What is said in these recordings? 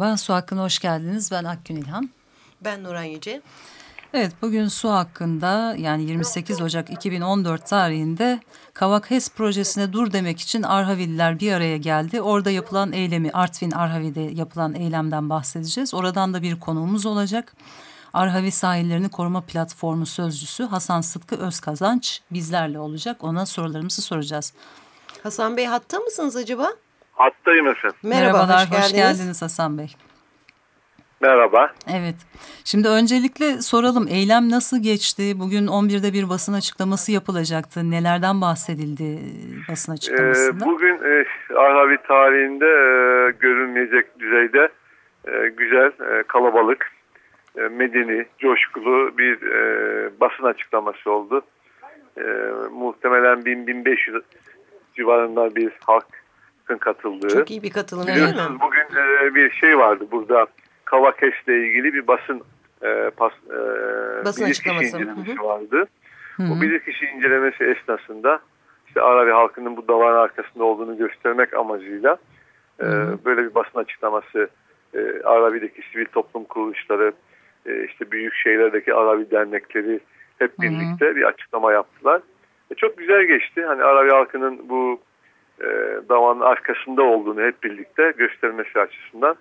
Merhaba, Su Hakkı'na hoş geldiniz. Ben Akgün İlhan. Ben Nuran Yüce. Evet, bugün su hakkında yani 28 Ocak 2014 tarihinde Kavak HES projesine dur demek için Arhavililer bir araya geldi. Orada yapılan eylemi, Artvin Arhavi'de yapılan eylemden bahsedeceğiz. Oradan da bir konuğumuz olacak. Arhavi Sahillerini Koruma Platformu Sözcüsü Hasan Sıtkı Özkazanç bizlerle olacak. Ona sorularımızı soracağız. Hasan Bey hatta mısınız acaba? Hattayım efendim. Merhaba, Merhabalar, hoş geldiniz. hoş geldiniz Hasan Bey. Merhaba. Evet. Şimdi öncelikle soralım eylem nasıl geçti? Bugün 11'de bir basın açıklaması yapılacaktı. Nelerden bahsedildi basın açıklamasında? Ee, bugün e, Arhavi tarihinde e, görülmeyecek düzeyde e, güzel, e, kalabalık, e, medeni, coşkulu bir e, basın açıklaması oldu. E, muhtemelen 1000-1500 civarında bir halkın katıldığı. Çok iyi bir katılım değil mi? Bugün e, bir şey vardı burada Kavakes'le ilgili bir basın e, pas, e, basın açıklaması incelemesi Hı -hı. vardı. Hı -hı. O bilirkişi incelemesi esnasında işte Arabi halkının bu davanın arkasında olduğunu göstermek amacıyla e, böyle bir basın açıklaması e, Arabi'deki sivil toplum kuruluşları e, işte büyük şehirlerdeki Arabi dernekleri hep birlikte Hı -hı. bir açıklama yaptılar. E, çok güzel geçti. Hani Arabi halkının bu e, davanın arkasında olduğunu hep birlikte göstermesi açısından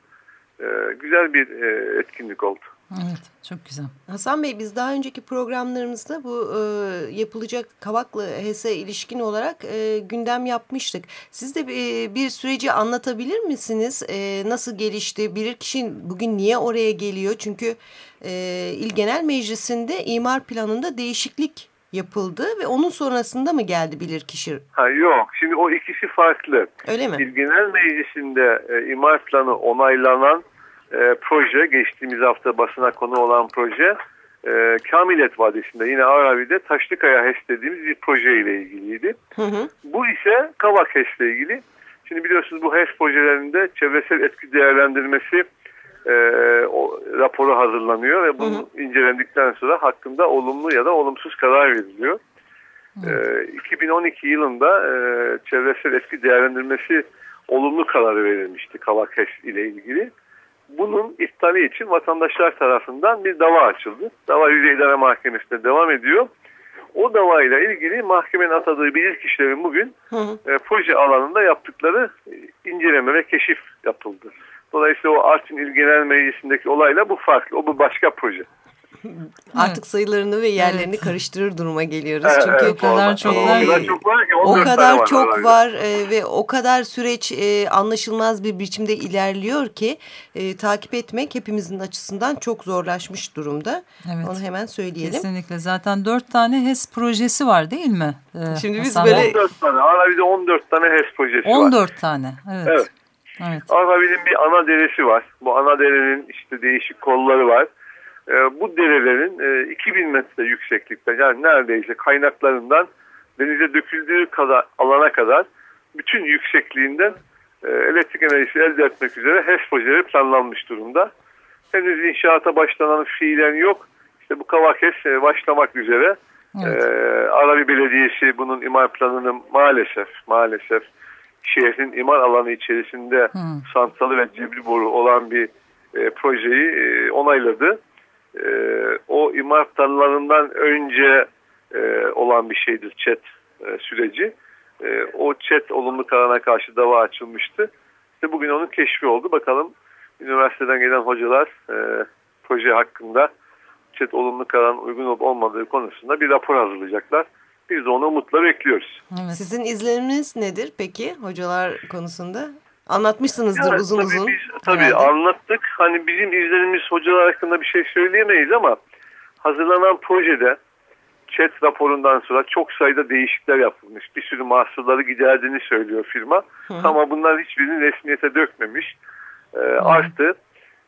e, güzel bir e, etkinlik oldu. Evet çok güzel. Hasan Bey biz daha önceki programlarımızda bu e, yapılacak Kavaklı HES'e ilişkin olarak e, gündem yapmıştık. Siz de e, bir süreci anlatabilir misiniz? E, nasıl gelişti? Bilirkişi bugün niye oraya geliyor? Çünkü e, İl Genel Meclisi'nde imar planında değişiklik yapıldı ve onun sonrasında mı geldi bilirkişi? Ha, yok şimdi o ikisi farklı. Öyle mi? İl Genel Meclisi'nde e, imar planı onaylanan e, proje geçtiğimiz hafta basına konu olan proje e, Kamilet Vadisi'nde yine Arabi'de Taşlıkaya HES dediğimiz bir proje ile ilgiliydi. Hı hı. Bu ise Kavak HES ile ilgili. Şimdi biliyorsunuz bu HES projelerinde çevresel etki değerlendirmesi e, o, raporu hazırlanıyor ve bu incelendikten sonra hakkında olumlu ya da olumsuz karar veriliyor. E, 2012 yılında e, çevresel etki değerlendirmesi olumlu kararı verilmişti Kavak HES ile ilgili bunun iptali için vatandaşlar tarafından bir dava açıldı. Dava Yüce İdare Mahkemesi'nde devam ediyor. O davayla ilgili mahkemenin atadığı bilirkişilerin bugün hı hı. E, proje alanında yaptıkları inceleme ve keşif yapıldı. Dolayısıyla o Artvin İl Genel Meclisi'ndeki olayla bu farklı. O bu başka proje. Artık sayılarını ve yerlerini evet. karıştırır duruma geliyoruz. Evet, Çünkü evet, o kadar çok var. O kadar çok var ki o kadar var çok var e, ve o kadar süreç e, anlaşılmaz bir biçimde ilerliyor ki e, takip etmek hepimizin açısından çok zorlaşmış durumda. Evet. Onu hemen söyleyelim. Kesinlikle. Zaten dört tane HES projesi var değil mi? Ee, Şimdi biz böyle 14 tane. Arabi'de 14 tane HES projesi 14 var. 14 tane. Evet. evet. Evet. Arabi'nin bir ana deresi var. Bu ana derenin işte değişik kolları var. E, bu derelerin e, 2000 metre yükseklikte yani neredeyse kaynaklarından denize döküldüğü kadar alana kadar bütün yüksekliğinden e, elektrik enerjisi elde etmek üzere HES projeleri planlanmış durumda. Henüz inşaata başlanan fiilen yok. İşte bu Kavak HES e, başlamak üzere. Evet. E, Arabi Belediyesi bunun imar planını maalesef maalesef şehrin imar alanı içerisinde hmm. santralı ve cebri boru olan bir e, projeyi e, onayladı e, o imar planlarından önce e, olan bir şeydir chat e, süreci. E, o chat olumlu kararına karşı dava açılmıştı. İşte bugün onun keşfi oldu. Bakalım üniversiteden gelen hocalar e, proje hakkında chat olumlu kararın uygun olup olmadığı konusunda bir rapor hazırlayacaklar. Biz onu umutla bekliyoruz. Evet. Sizin izleniminiz nedir peki hocalar konusunda? Anlatmışsınızdır yani, uzun tabii uzun. Biz, tabii herhalde. anlattık. Hani bizim izlenimiz hocalar hakkında bir şey söyleyemeyiz ama hazırlanan projede chat raporundan sonra çok sayıda değişiklikler yapılmış. Bir sürü mahsurları giderdiğini söylüyor firma. Hı. Ama bunlar hiçbirini resmiyete dökmemiş. E, artı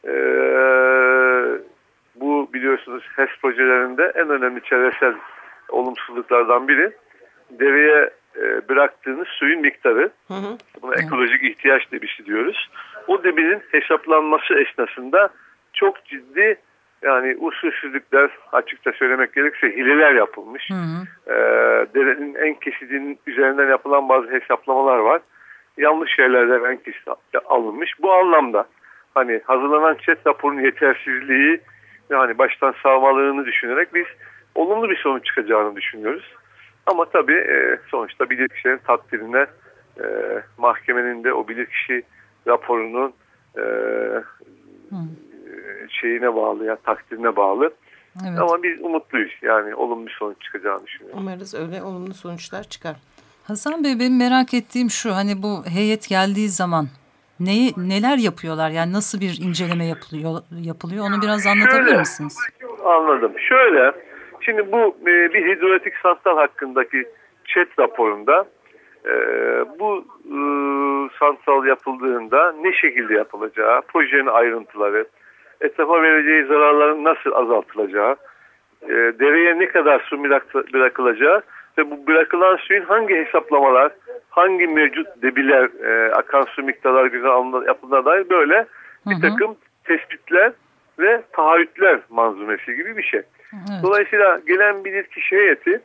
e, bu biliyorsunuz HES projelerinde en önemli çevresel olumsuzluklardan biri deveye e, bıraktığınız suyun miktarı. Hı hı. Buna ekolojik ihtiyaç debisi diyoruz. O debinin hesaplanması esnasında çok ciddi yani usulsüzlükler açıkça söylemek gerekirse hileler yapılmış. Hı hı. E, derenin en kesidinin üzerinden yapılan bazı hesaplamalar var. Yanlış şeylerden en kesit alınmış. Bu anlamda hani hazırlanan chat raporunun yetersizliği yani baştan sağmalığını düşünerek biz olumlu bir sonuç çıkacağını düşünüyoruz. Ama tabii e, sonuçta bilirkişilerin takdirine e, mahkemenin de o bilirkişi raporunun e, şeyine bağlı ya takdirine bağlı. Evet. Ama biz umutluyuz yani olumlu bir sonuç çıkacağını düşünüyorum. Umarız öyle olumlu sonuçlar çıkar. Hasan Bey benim merak ettiğim şu hani bu heyet geldiği zaman neyi neler yapıyorlar yani nasıl bir inceleme yapılıyor yapılıyor onu biraz anlatabilir Şöyle, misiniz? Anladım. Şöyle Şimdi bu e, bir hidroelektrik santral hakkındaki chat raporunda e, bu e, santral yapıldığında ne şekilde yapılacağı, projenin ayrıntıları, etrafa vereceği zararların nasıl azaltılacağı, e, dereye ne kadar su bırakılacağı ve bu bırakılan suyun hangi hesaplamalar, hangi mevcut debiler, e, akan su miktarları güzel yapıldığına dair böyle bir takım tespitler ve taahhütler manzumesi gibi bir şey. Evet. Dolayısıyla gelen bilirkişi heyeti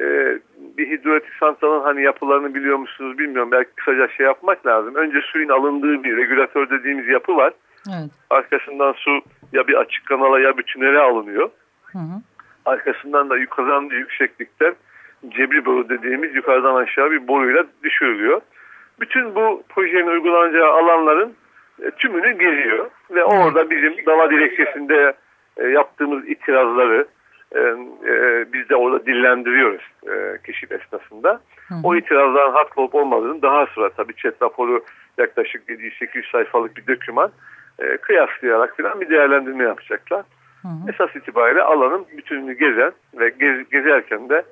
e, bir hidroelektrik santralın hani yapılarını biliyor musunuz bilmiyorum. Belki kısaca şey yapmak lazım. Önce suyun alındığı bir regülatör dediğimiz yapı var. Evet. Arkasından su ya bir açık kanala ya bir tünele alınıyor. Hı hı. Arkasından da yukarıdan yükseklikten cebri boru dediğimiz yukarıdan aşağı bir boruyla düşürülüyor. Bütün bu projenin uygulanacağı alanların e, tümünü geziyor ve orada bizim dava dilekçesinde e, yaptığımız itirazları e, e, biz de orada dillendiriyoruz e, keşif esnasında. Hı hı. O itirazların haklı olup olmadığını daha sonra tabii chat raporu yaklaşık 700-800 sayfalık bir doküman e, kıyaslayarak falan bir değerlendirme yapacaklar. Hı hı. Esas itibariyle alanın bütününü gezen ve gez, gezerken de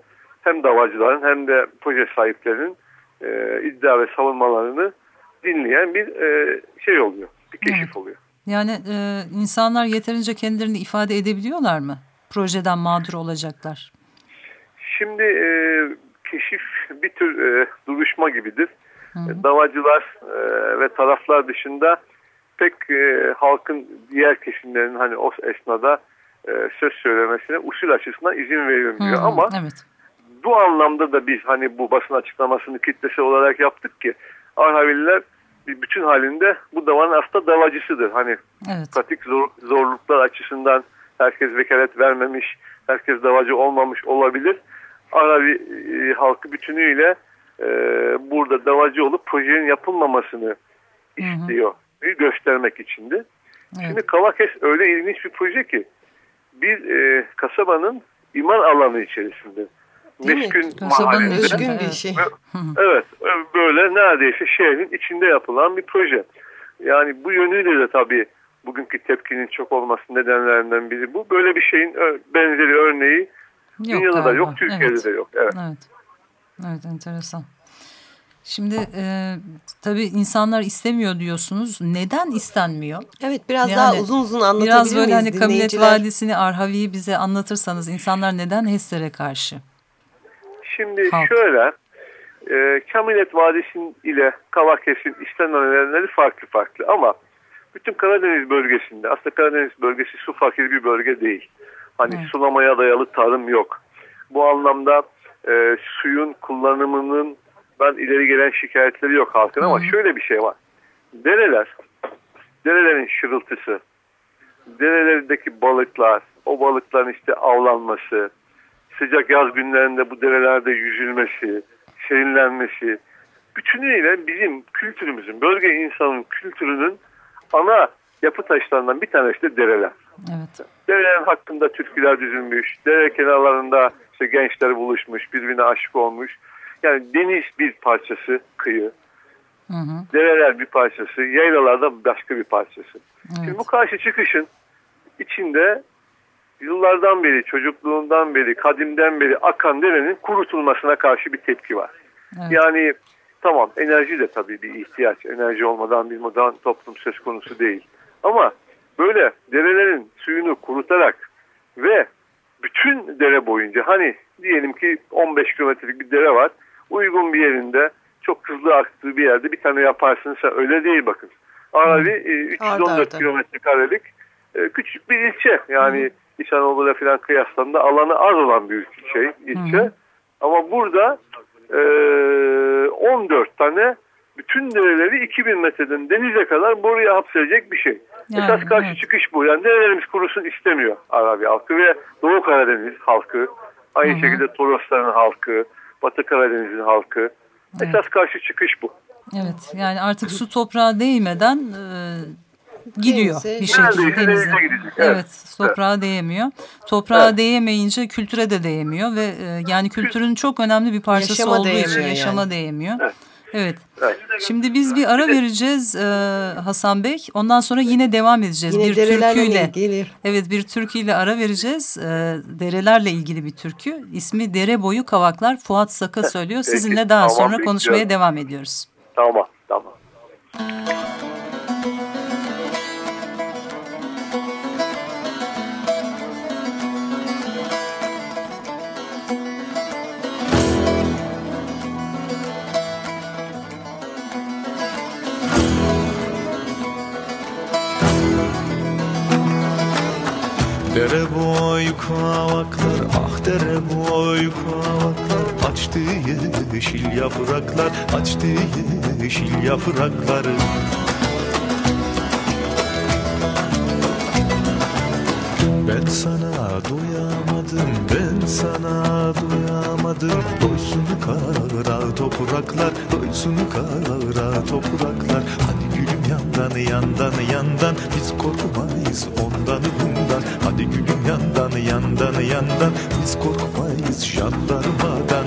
hem davacıların hem de proje sahiplerinin e, iddia ve savunmalarını dinleyen bir e, şey oluyor, bir keşif evet. oluyor. Yani e, insanlar yeterince kendilerini ifade edebiliyorlar mı? Projeden mağdur olacaklar. Şimdi e, keşif bir tür e, duruşma gibidir. Hı hı. Davacılar e, ve taraflar dışında pek e, halkın diğer kesimlerinin hani o esnada e, söz söylemesine usul açısından izin verilmiyor. Hı, Ama evet. bu anlamda da biz hani bu basın açıklamasını kitlesi olarak yaptık ki Arhavililer bir bütün halinde bu davanın aslında davacısıdır. Hani evet. pratik zor, zorluklar açısından herkes vekalet vermemiş, herkes davacı olmamış olabilir. Arabi e, halkı bütünüyle e, burada davacı olup projenin yapılmamasını istiyor. Hı hı. göstermek içindi. Evet. Şimdi Kavakes öyle ilginç bir proje ki bir e, kasabanın iman alanı içerisinde meşgün mahallinde. bir şey. evet böyle neredeyse şehrin içinde yapılan bir proje. Yani bu yönüyle de tabii bugünkü tepkinin çok olması nedenlerinden biri bu. Böyle bir şeyin benzeri örneği yok dünyada galiba. da yok, Türkiye'de evet. de yok. Evet. evet. Evet enteresan. Şimdi e, tabii insanlar istemiyor diyorsunuz. Neden istenmiyor? Evet biraz yani, daha uzun uzun anlatabilir Biraz böyle hani Kamilet Vadisi'ni, Arhavi'yi bize anlatırsanız insanlar neden HES'lere karşı? Şimdi Halk. şöyle e, Kamilet Vadisi ile Kavakes'in istenen nedenleri farklı farklı ama bütün Karadeniz bölgesinde aslında Karadeniz bölgesi su fakir bir bölge değil. Hani evet. sulamaya dayalı tarım yok. Bu anlamda e, suyun kullanımının ben ileri gelen şikayetleri yok halkın ama şöyle bir şey var. Dereler, derelerin şırıltısı, derelerdeki balıklar, o balıkların işte avlanması, sıcak yaz günlerinde bu derelerde yüzülmesi, serinlenmesi, bütünüyle bizim kültürümüzün, bölge insanın kültürünün ana yapı taşlarından bir tanesi de dereler. Evet. Derelerin hakkında türküler düzülmüş, dere kenarlarında işte gençler buluşmuş, birbirine aşık olmuş. Yani deniz bir parçası kıyı, hı hı. dereler bir parçası, yaylalarda başka bir parçası. Evet. Şimdi bu karşı çıkışın içinde yıllardan beri, çocukluğundan beri, kadimden beri akan derenin kurutulmasına karşı bir tepki var. Evet. Yani tamam enerji de tabii bir ihtiyaç. Enerji olmadan bir modern toplum söz konusu değil. Ama böyle derelerin suyunu kurutarak ve bütün dere boyunca hani diyelim ki 15 kilometrelik bir dere var. Uygun bir yerinde çok hızlı aktığı bir yerde bir tane yaparsınsa öyle değil bakın. Aravi e, 314 kilometre karelik e, küçük bir ilçe. Yani Hı. İç Anadolu'da falan kıyaslandığında alanı az olan bir şey ilçe. Hı. Ama burada e, 14 tane bütün dereleri 2000 metreden denize kadar buraya hapsedecek bir şey. Yani, Esas karşı evet. çıkış bu. Yani derelerimiz kurusun istemiyor Arabi halkı ve Doğu Karadeniz halkı. Aynı Hı-hı. şekilde Torosların halkı, Batı Karadeniz'in halkı. Evet. Esas karşı çıkış bu. Evet yani artık su toprağa değmeden e, gidiyor Denize, bir şekilde denize. Evet, evet toprağa evet. değemiyor. Toprağa evet. değemeyince kültüre de değemiyor ve e, yani kültürün çok önemli bir parçası yaşama olduğu için yaşama yani. değemiyor. Evet. Evet. Şimdi biz bir ara vereceğiz e, Hasan Bey. Ondan sonra yine devam edeceğiz. Yine bir türküyle. Ilgili. Evet bir türküyle ara vereceğiz. E, derelerle ilgili bir türkü. İsmi Dere Boyu Kavaklar. Fuat Saka söylüyor. Sizinle daha tamam, sonra konuşmaya devam ediyoruz. Tamam tamam. Dere boy kavaklar, ah dere boy kavaklar Açtı yeşil yapraklar, açtı yeşil yapraklar. Ben sana doyamadım, ben sana doyamadım Doysun kara topraklar, doysun kara topraklar. Hadi gülüm yandan yandan yandan. Biz korkmayız ondan bundan Hadi gülüm yandan yandan yandan. Biz korkmayız jandarmadan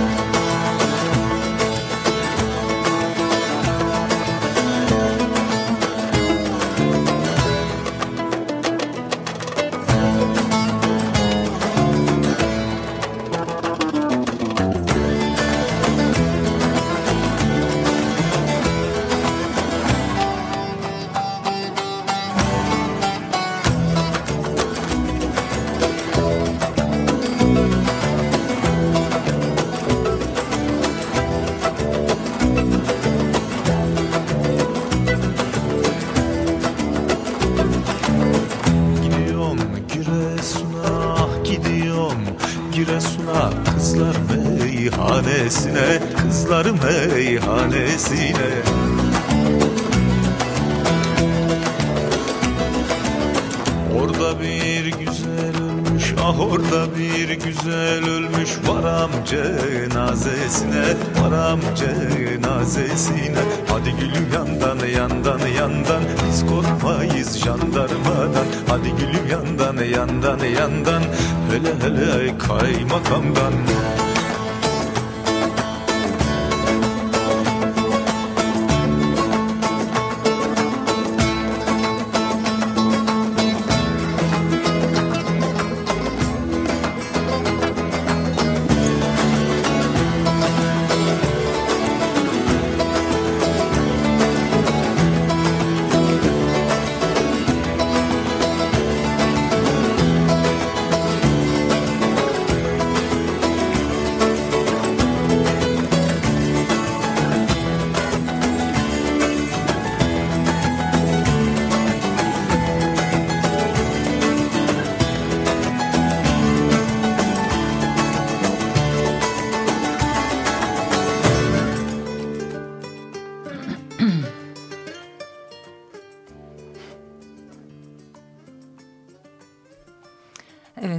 cenazesine Hadi gülüm yandan yandan yandan. Biz korkmayız jandarmadan. Hadi gülüm yandan yandan yandan. Hele hele kaymakamdan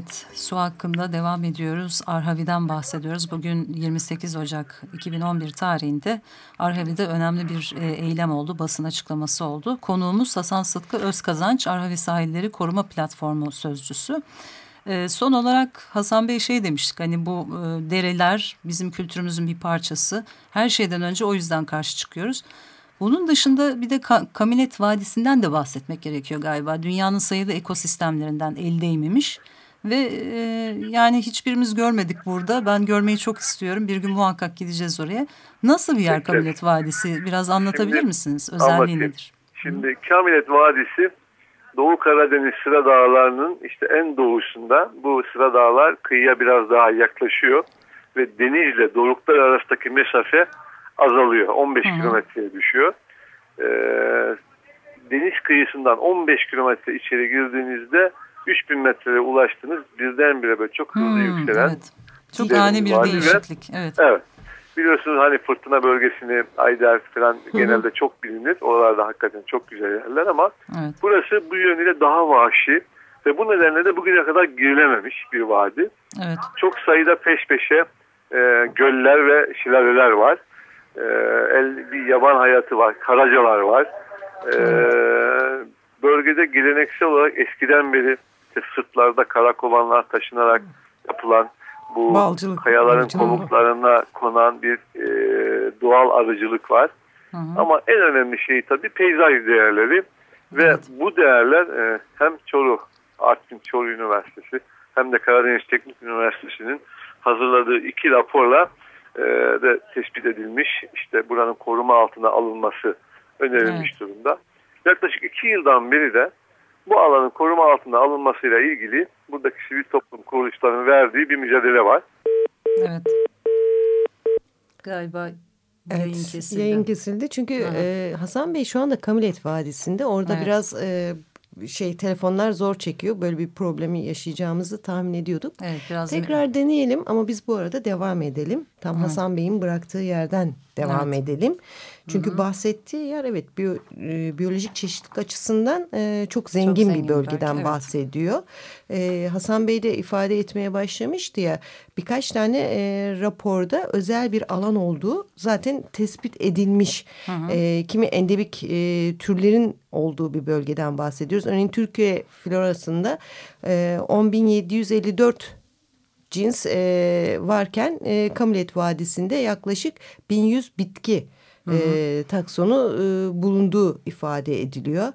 Evet, su hakkında devam ediyoruz. Arhavi'den bahsediyoruz. Bugün 28 Ocak 2011 tarihinde Arhavi'de önemli bir e, eylem oldu, basın açıklaması oldu. Konuğumuz Hasan Sıtkı Özkazanç, Arhavi Sahilleri Koruma Platformu Sözcüsü. E, son olarak Hasan Bey şey demiştik, hani bu e, dereler bizim kültürümüzün bir parçası. Her şeyden önce o yüzden karşı çıkıyoruz. Bunun dışında bir de Kamilet Vadisi'nden de bahsetmek gerekiyor galiba. Dünyanın sayılı ekosistemlerinden el değmemiş. Ve e, yani hiçbirimiz görmedik burada. Ben görmeyi çok istiyorum. Bir gün muhakkak gideceğiz oraya. Nasıl bir yer. Kamilet Vadisi? Biraz anlatabilir Şimdi, misiniz? Özelliği nedir? Şimdi Kamilet Vadisi Doğu Karadeniz sıra dağlarının işte en doğusunda bu sıra dağlar kıyıya biraz daha yaklaşıyor ve denizle doruklar arasındaki mesafe azalıyor. 15 kilometreye düşüyor. Ee, deniz kıyısından 15 kilometre içeri girdiğinizde 3000 metreye ulaştınız birdenbire böyle çok hızlı hmm, yükselen. Evet. Çok ani bir değişiklik. Evet. evet. Biliyorsunuz hani fırtına bölgesini Ayder falan Hı -hı. genelde çok bilinir. Oralarda hakikaten çok güzel yerler ama evet. burası bu yönüyle daha vahşi ve bu nedenle de bugüne kadar girilememiş bir vadi. Evet. Çok sayıda peş peşe e, göller ve şelaleler var e, el, bir yaban hayatı var, karacalar var. E, bölgede geleneksel olarak eskiden beri işte sırtlarda karakovanlar taşınarak yapılan bu balcılık, kayaların balcılık. konuklarına konan bir e, doğal arıcılık var. Hı hı. Ama en önemli şey tabii peyzaj değerleri ve evet. bu değerler e, hem Çoruh, Artvin Çoruh Üniversitesi hem de Karadeniz Teknik Üniversitesi'nin hazırladığı iki raporla e, de tespit edilmiş. İşte buranın koruma altına alınması önerilmiş evet. durumda. Yaklaşık iki yıldan beri de bu alanın koruma altına alınmasıyla ilgili buradaki sivil toplum kuruluşlarının verdiği bir mücadele var. Evet. Galiba Evet, yayın kesildi. Yayın kesildi çünkü e, Hasan Bey şu anda Kamilet Vadisi'nde. Orada evet. biraz e, şey telefonlar zor çekiyor. Böyle bir problemi yaşayacağımızı tahmin ediyorduk. Evet, biraz Tekrar mi? deneyelim ama biz bu arada devam edelim. Tam Hı. Hasan Bey'in bıraktığı yerden devam evet. edelim. Çünkü Hı -hı. bahsettiği yer evet biyo, e, biyolojik çeşitlilik açısından e, çok zengin, çok zengin bir bölgeden belki, bahsediyor. E, Hasan Bey de ifade etmeye başlamıştı ya birkaç tane e, raporda özel bir alan olduğu zaten tespit edilmiş. Hı -hı. E, kimi endemik e, türlerin olduğu bir bölgeden bahsediyoruz. Örneğin Türkiye florasında e, 10.754 cins e, varken e, Kamilet Vadisi'nde yaklaşık 1100 bitki E, taksonu e, bulunduğu ifade ediliyor.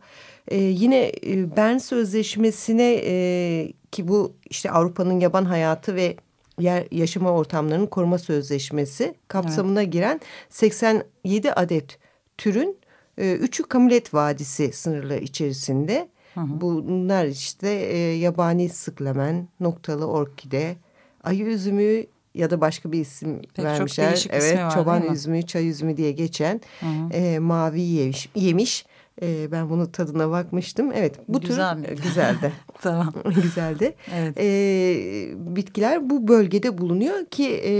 E, yine e, Bern Sözleşmesi'ne e, ki bu işte Avrupa'nın yaban hayatı ve yer yaşama ortamlarının koruma sözleşmesi kapsamına evet. giren 87 adet türün e, üçü Kamilet Vadisi sınırları içerisinde. Hı hı. Bunlar işte e, yabani sıklemen, noktalı orkide, ayı üzümü ya da başka bir isim Pek vermişler. Çok evet, var, çoban üzümü, çay üzümü diye geçen Hı -hı. E, mavi yemiş. yemiş. E, ben bunu tadına bakmıştım. Evet, bu Güzel tür mi? güzeldi. tamam. güzeldi. Evet. E, bitkiler bu bölgede bulunuyor ki e,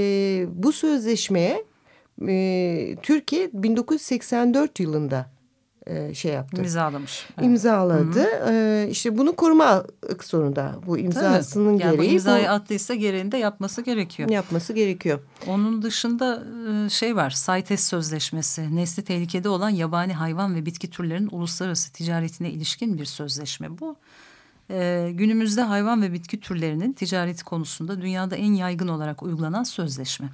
bu sözleşmeye e, Türkiye 1984 yılında e, şey yaptı. İmzalamış. Evet. İmzaladı. Hı -hı. E, işte bunu koruma zorunda. Bu imzasının yani gereği. Bu imzayı bu, attıysa gereğinde yapması gerekiyor. Yapması gerekiyor. Onun dışında e, şey var. CITES Sözleşmesi. Nesli tehlikede olan yabani hayvan ve bitki türlerinin uluslararası ticaretine ilişkin bir sözleşme bu. Ee, günümüzde hayvan ve bitki türlerinin ticareti konusunda dünyada en yaygın olarak uygulanan sözleşme.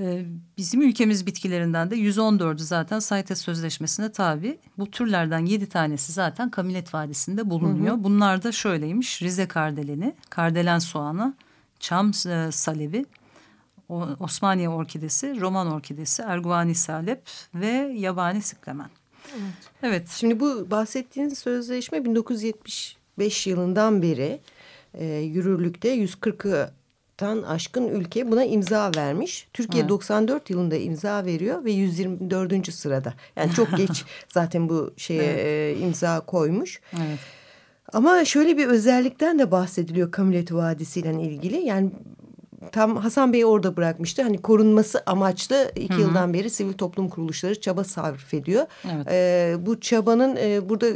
Ee, bizim ülkemiz bitkilerinden de 114'ü zaten CITES Sözleşmesi'ne tabi. Bu türlerden 7 tanesi zaten Kamilet Vadisi'nde bulunuyor. Hı hı. Bunlar da şöyleymiş. Rize kardeleni, kardelen soğanı, çam e, salebi, Osmaniye orkidesi, Roman orkidesi, Erguvani salep ve yabani sıklemen. Evet. evet. Şimdi bu bahsettiğiniz sözleşme 1975 yılından beri e, yürürlükte 140'ı tan aşkın ülke buna imza vermiş. Türkiye evet. 94 yılında imza veriyor ve 124. sırada. Yani çok geç zaten bu şeye evet. e, imza koymuş. Evet. Ama şöyle bir özellikten de bahsediliyor Kamilet Vadisi ile ilgili. Yani tam Hasan Bey orada bırakmıştı. Hani korunması amaçlı iki Hı -hı. yıldan beri sivil toplum kuruluşları çaba sarf ediyor. Evet. E, bu çabanın e, burada e,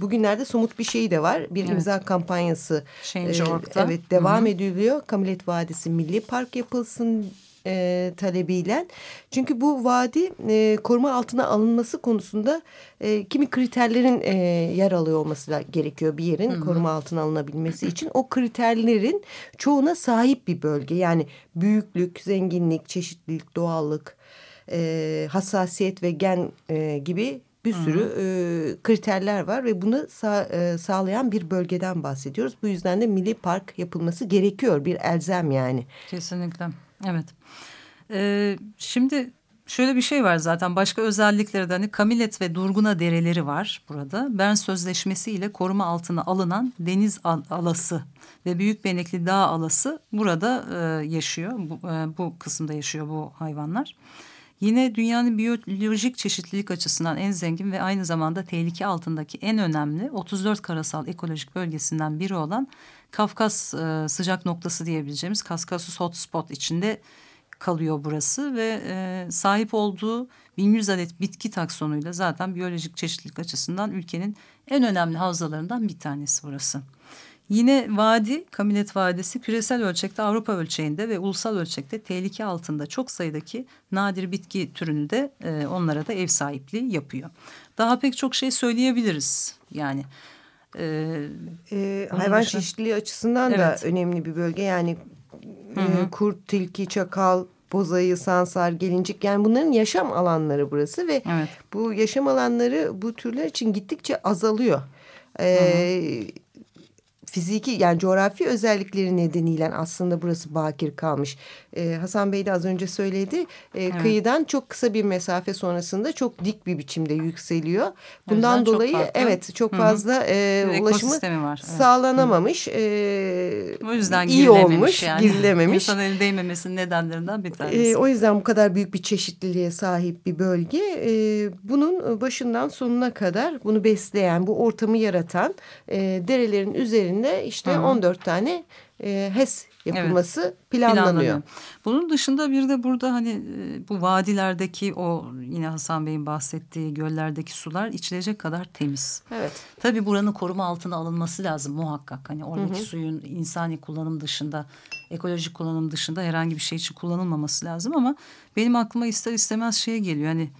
bugünlerde somut bir şeyi de var. Bir evet. imza kampanyası e, evet devam Hı -hı. ediliyor. Kamilet Vadisi Milli Park yapılsın e, talebiyle. Çünkü bu vadi e, koruma altına alınması konusunda e, kimi kriterlerin e, yer alıyor olması gerekiyor bir yerin Hı -hı. koruma altına alınabilmesi için. O kriterlerin çoğuna sahip bir bölge. Yani büyüklük, zenginlik, çeşitlilik, doğallık, e, hassasiyet ve gen e, gibi bir sürü e, kriterler var ve bunu sağ, e, sağlayan bir bölgeden bahsediyoruz. Bu yüzden de milli park yapılması gerekiyor bir elzem yani. Kesinlikle evet. Ee, şimdi şöyle bir şey var zaten başka özellikleri de hani Kamilet ve Durguna dereleri var burada. Bern Sözleşmesi ile koruma altına alınan deniz alası ve Büyük Benekli Dağ alası burada e, yaşıyor. Bu, e, bu kısımda yaşıyor bu hayvanlar. Yine dünyanın biyolojik çeşitlilik açısından en zengin ve aynı zamanda tehlike altındaki en önemli 34 karasal ekolojik bölgesinden biri olan Kafkas e, sıcak noktası diyebileceğimiz Kaskasus Hotspot içinde kalıyor burası ve e, sahip olduğu 1100 adet bitki taksonuyla zaten biyolojik çeşitlilik açısından ülkenin en önemli havzalarından bir tanesi burası. Yine vadi, Kamilet Vadisi küresel ölçekte Avrupa ölçeğinde ve ulusal ölçekte tehlike altında çok sayıdaki nadir bitki türünü de e, onlara da ev sahipliği yapıyor. Daha pek çok şey söyleyebiliriz yani. E, e, hayvan dışında... çeşitliliği açısından evet. da önemli bir bölge yani Hı hı. E, kurt, tilki, çakal, bozayı, sansar, gelincik yani bunların yaşam alanları burası ve evet. bu yaşam alanları bu türler için gittikçe azalıyor. Ee, fiziki yani coğrafi özellikleri nedeniyle aslında burası bakir kalmış. Ee, Hasan Bey de az önce söyledi. Ee, evet. Kıyıdan çok kısa bir mesafe sonrasında çok dik bir biçimde yükseliyor. Bundan dolayı çok evet çok fazla Hı -hı. e, ulaşımı var. Evet. sağlanamamış. Hı -hı. E, o yüzden iyi olmuş, yani. girilememiş. İnsan eli değmemesinin nedenlerinden bir tanesi. E, o yüzden bu kadar büyük bir çeşitliliğe sahip bir bölge. E, bunun başından sonuna kadar bunu besleyen, bu ortamı yaratan e, derelerin üzerinde işte Hı -hı. 14 tane e, HES yapılması evet, planlanıyor. planlanıyor. Bunun dışında bir de burada hani e, bu vadilerdeki o yine Hasan Bey'in bahsettiği göllerdeki sular içilecek kadar temiz. Evet. Tabii buranın koruma altına alınması lazım muhakkak. Hani oradaki hı hı. suyun insani kullanım dışında, ekolojik kullanım dışında herhangi bir şey için kullanılmaması lazım ama benim aklıma ister istemez şey geliyor. Hani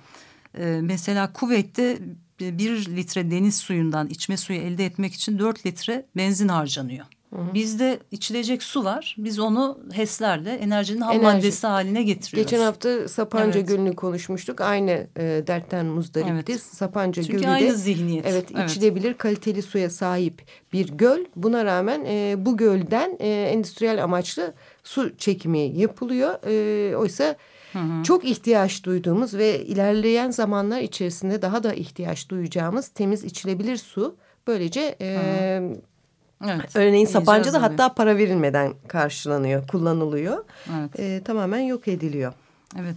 e, mesela kuvvette bir litre deniz suyundan içme suyu elde etmek için dört litre benzin harcanıyor. Hı Bizde içilecek su var. Biz onu HES'lerle enerjinin ham Enerji. maddesi haline getiriyoruz. Geçen hafta Sapanca evet. Gölü'nü konuşmuştuk. Aynı e, dertten muzdaripti. Evet. Sapanca Çünkü Gölü de aynı zihniyet. Evet, evet içilebilir kaliteli suya sahip bir göl. Buna rağmen e, bu gölden e, endüstriyel amaçlı su çekimi yapılıyor. E, oysa Hı hı. Çok ihtiyaç duyduğumuz ve ilerleyen zamanlar içerisinde daha da ihtiyaç duyacağımız temiz içilebilir su böylece e, Evet, Örneğin Sapanca'da hatta para verilmeden karşılanıyor, kullanılıyor. Evet. E, tamamen yok ediliyor. Evet.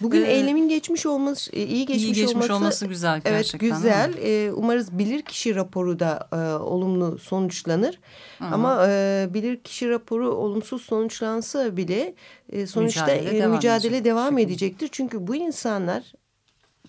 Bugün ee, eylemin geçmiş olması, e, iyi geçmiş, iyi geçmiş olması, olması güzel gerçekten. Evet güzel. Ee, umarız bilirkişi raporu da e, olumlu sonuçlanır. Hı -hı. Ama e, bilirkişi raporu olumsuz sonuçlansa bile e, sonuçta mücadele, e, devam, mücadele edecek. devam edecektir. Çünkü bu insanlar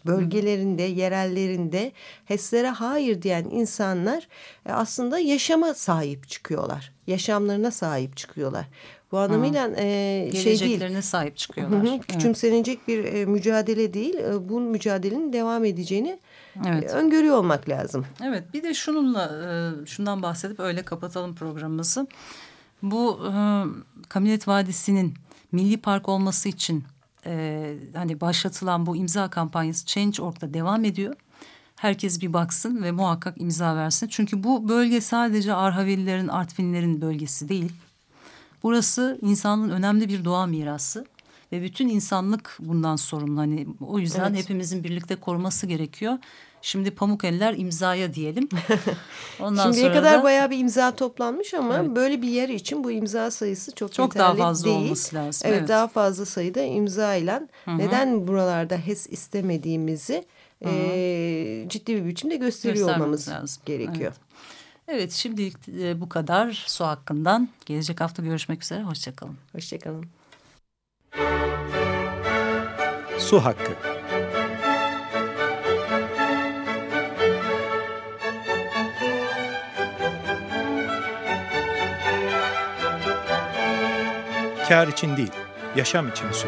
bölgelerinde, yerellerinde HES'lere hayır diyen insanlar e, aslında yaşama sahip çıkıyorlar. Yaşamlarına sahip çıkıyorlar. Bu anlamıyla e, şey değil. sahip çıkıyorlar. Hı hı, küçümsenecek evet. bir e, mücadele değil. E, bu mücadelenin devam edeceğini evet. e, öngörüyor olmak lazım. Evet bir de şununla e, şundan bahsedip öyle kapatalım programımızı. Bu e, Kamilet Vadisi'nin milli park olması için e, hani başlatılan bu imza kampanyası Change.org'da devam ediyor. Herkes bir baksın ve muhakkak imza versin. Çünkü bu bölge sadece Arhavililerin, Artvinlerin bölgesi değil. Burası insanlığın önemli bir doğa mirası ve bütün insanlık bundan sorumlu. Hani o yüzden evet. hepimizin birlikte koruması gerekiyor. Şimdi pamuk eller imzaya diyelim. Ondan Şimdiye sonra kadar da, bayağı bir imza toplanmış ama evet. böyle bir yer için bu imza sayısı çok, çok daha fazla değil. olması lazım. Evet, evet daha fazla sayıda imza ile neden buralarda HES istemediğimizi e, ciddi bir biçimde gösteriyor olmamız lazım. gerekiyor. Evet. Evet şimdilik e, bu kadar su hakkından. Gelecek hafta görüşmek üzere. Hoşçakalın. Hoşçakalın. Su hakkı. Kar için değil, yaşam için su.